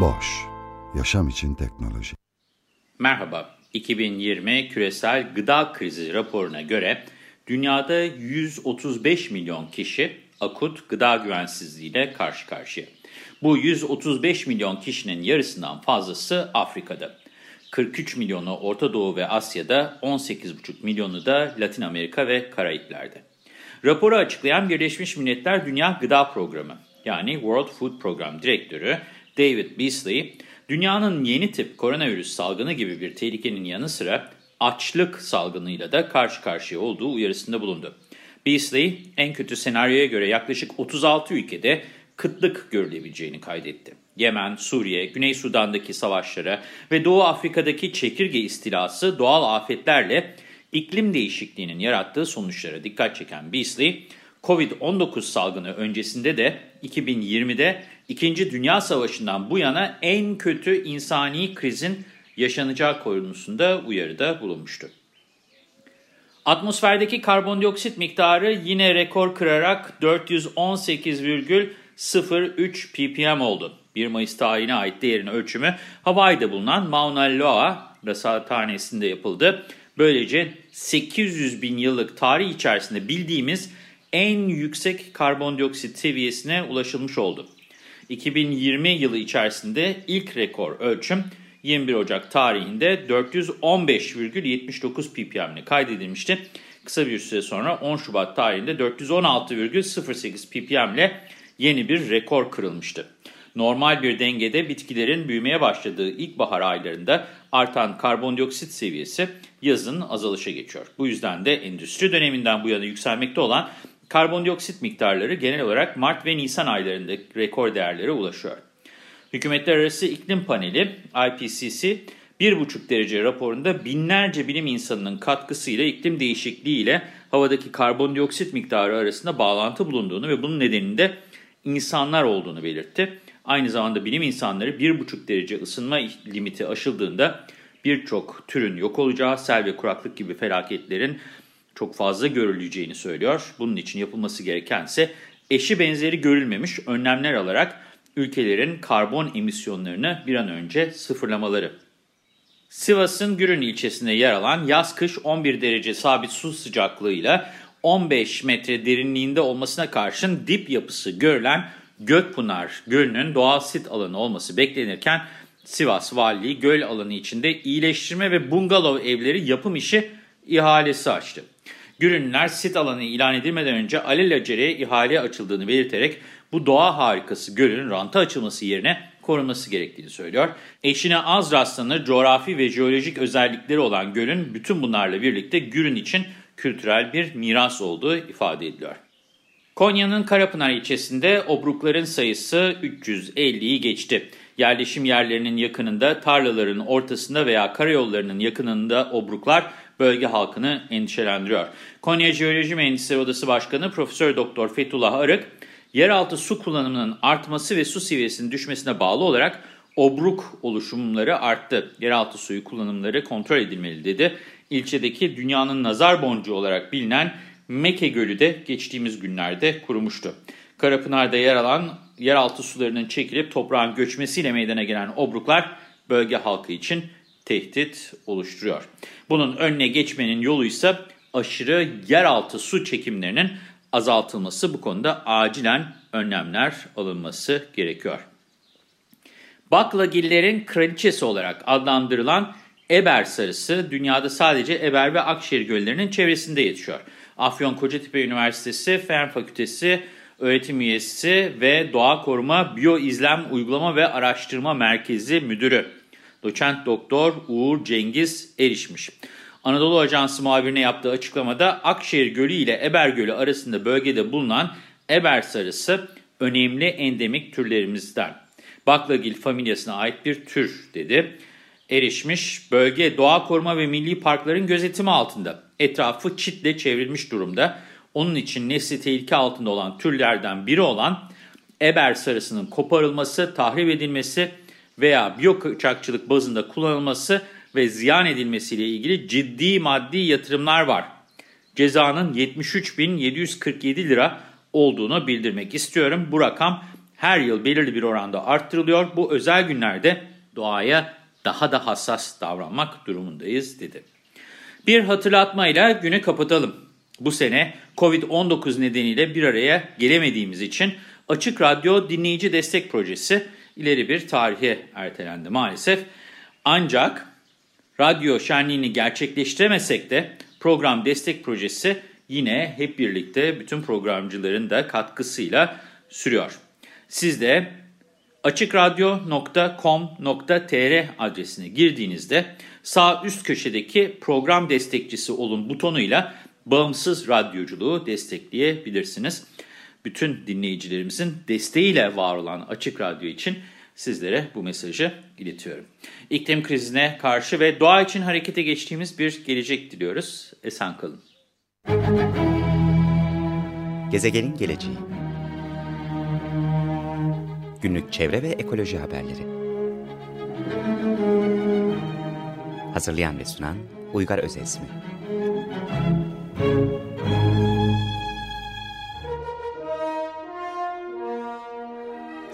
Boş, yaşam için teknoloji. Merhaba, 2020 Küresel Gıda Krizi raporuna göre dünyada 135 milyon kişi akut gıda güvensizliğiyle karşı karşıya. Bu 135 milyon kişinin yarısından fazlası Afrika'da. 43 milyonu Orta Doğu ve Asya'da, 18,5 milyonu da Latin Amerika ve Karayipler'de. Raporu açıklayan Birleşmiş Milletler Dünya Gıda Programı yani World Food Program Direktörü David Beasley, dünyanın yeni tip koronavirüs salgını gibi bir tehlikenin yanı sıra açlık salgınıyla da karşı karşıya olduğu uyarısında bulundu. Beasley, en kötü senaryoya göre yaklaşık 36 ülkede kıtlık görülebileceğini kaydetti. Yemen, Suriye, Güney Sudan'daki savaşlara ve Doğu Afrika'daki çekirge istilası doğal afetlerle iklim değişikliğinin yarattığı sonuçlara dikkat çeken Beasley, Covid-19 salgını öncesinde de 2020'de 2. Dünya Savaşı'ndan bu yana en kötü insani krizin yaşanacağı konusunda uyarıda bulunmuştu. Atmosferdeki karbondioksit miktarı yine rekor kırarak 418,03 ppm oldu. 1 Mayıs tarihine ait değerin ölçümü Hawaii'de bulunan Mauna Loa rasathanesinde yapıldı. Böylece 800 bin yıllık tarih içerisinde bildiğimiz en yüksek karbondioksit seviyesine ulaşılmış oldu. 2020 yılı içerisinde ilk rekor ölçüm 21 Ocak tarihinde 415,79 ppm ile kaydedilmişti. Kısa bir süre sonra 10 Şubat tarihinde 416,08 ppm ile yeni bir rekor kırılmıştı. Normal bir dengede bitkilerin büyümeye başladığı ilkbahar aylarında artan karbondioksit seviyesi yazın azalışa geçiyor. Bu yüzden de endüstri döneminden bu yana yükselmekte olan karbondioksit miktarları genel olarak Mart ve Nisan aylarında rekor değerlere ulaşıyor. Hükümetler Arası İklim Paneli IPCC 1,5 derece raporunda binlerce bilim insanının katkısıyla iklim değişikliği ile havadaki karbondioksit miktarı arasında bağlantı bulunduğunu ve bunun nedeninde insanlar olduğunu belirtti. Aynı zamanda bilim insanları 1,5 derece ısınma limiti aşıldığında birçok türün yok olacağı, sel ve kuraklık gibi felaketlerin çok fazla görüleceğini söylüyor. Bunun için yapılması gerekense eşi benzeri görülmemiş önlemler alarak ülkelerin karbon emisyonlarını bir an önce sıfırlamaları. Sivas'ın Gürün ilçesinde yer alan yaz-kış 11 derece sabit su sıcaklığıyla 15 metre derinliğinde olmasına karşın dip yapısı görülen Gökpınar Gölü'nün doğal sit alanı olması beklenirken Sivas Valiliği göl alanı içinde iyileştirme ve bungalov evleri yapım işi ihalesi açtı. Gürünler sit alanı ilan edilmeden önce alelacele ihale açıldığını belirterek bu doğa harikası gölün ranta açılması yerine korunması gerektiğini söylüyor. Eşine az rastlanır coğrafi ve jeolojik özellikleri olan gölün bütün bunlarla birlikte Gürün için kültürel bir miras olduğu ifade ediliyor. Konya'nın Karapınar ilçesinde obrukların sayısı 350'yi geçti. Yerleşim yerlerinin yakınında, tarlaların ortasında veya karayollarının yakınında obruklar bölge halkını endişelendiriyor. Konya Jeoloji Mühendisleri Odası Başkanı Profesör Doktor Fethullah Arık, yeraltı su kullanımının artması ve su seviyesinin düşmesine bağlı olarak obruk oluşumları arttı. Yeraltı suyu kullanımları kontrol edilmeli dedi. İlçedeki dünyanın nazar boncuğu olarak bilinen Meke Gölü de geçtiğimiz günlerde kurumuştu. Karapınar'da yer alan yeraltı sularının çekilip toprağın göçmesiyle meydana gelen obruklar bölge halkı için tehdit oluşturuyor. Bunun önüne geçmenin yolu ise aşırı yeraltı su çekimlerinin azaltılması. Bu konuda acilen önlemler alınması gerekiyor. Baklagillerin kraliçesi olarak adlandırılan Eber sarısı dünyada sadece Eber ve Akşehir göllerinin çevresinde yetişiyor. Afyon Kocatepe Üniversitesi Fen Fakültesi öğretim üyesi ve Doğa Koruma Biyoizlem Uygulama ve Araştırma Merkezi Müdürü Doçent Doktor Uğur Cengiz erişmiş. Anadolu Ajansı muhabirine yaptığı açıklamada Akşehir Gölü ile Eber Gölü arasında bölgede bulunan Eber sarısı önemli endemik türlerimizden. Baklagil familyasına ait bir tür dedi. Erişmiş bölge doğa koruma ve milli parkların gözetimi altında. Etrafı çitle çevrilmiş durumda. Onun için nesli tehlike altında olan türlerden biri olan Eber sarısının koparılması, tahrip edilmesi veya biyokaçakçılık bazında kullanılması ve ziyan edilmesiyle ilgili ciddi maddi yatırımlar var. Cezanın 73.747 lira olduğunu bildirmek istiyorum. Bu rakam her yıl belirli bir oranda arttırılıyor. Bu özel günlerde doğaya daha da hassas davranmak durumundayız dedi. Bir hatırlatmayla günü kapatalım. Bu sene Covid-19 nedeniyle bir araya gelemediğimiz için Açık Radyo Dinleyici Destek Projesi ileri bir tarihe ertelendi maalesef. Ancak radyo şenliğini gerçekleştiremesek de program destek projesi yine hep birlikte bütün programcıların da katkısıyla sürüyor. Siz de açıkradyo.com.tr adresine girdiğinizde sağ üst köşedeki program destekçisi olun butonuyla bağımsız radyoculuğu destekleyebilirsiniz. Bütün dinleyicilerimizin desteğiyle var olan Açık Radyo için sizlere bu mesajı iletiyorum. İklim krizine karşı ve doğa için harekete geçtiğimiz bir gelecek diliyoruz. Esen kalın. Gezegenin geleceği Günlük çevre ve ekoloji haberleri Hazırlayan ve sunan Uygar Özesmi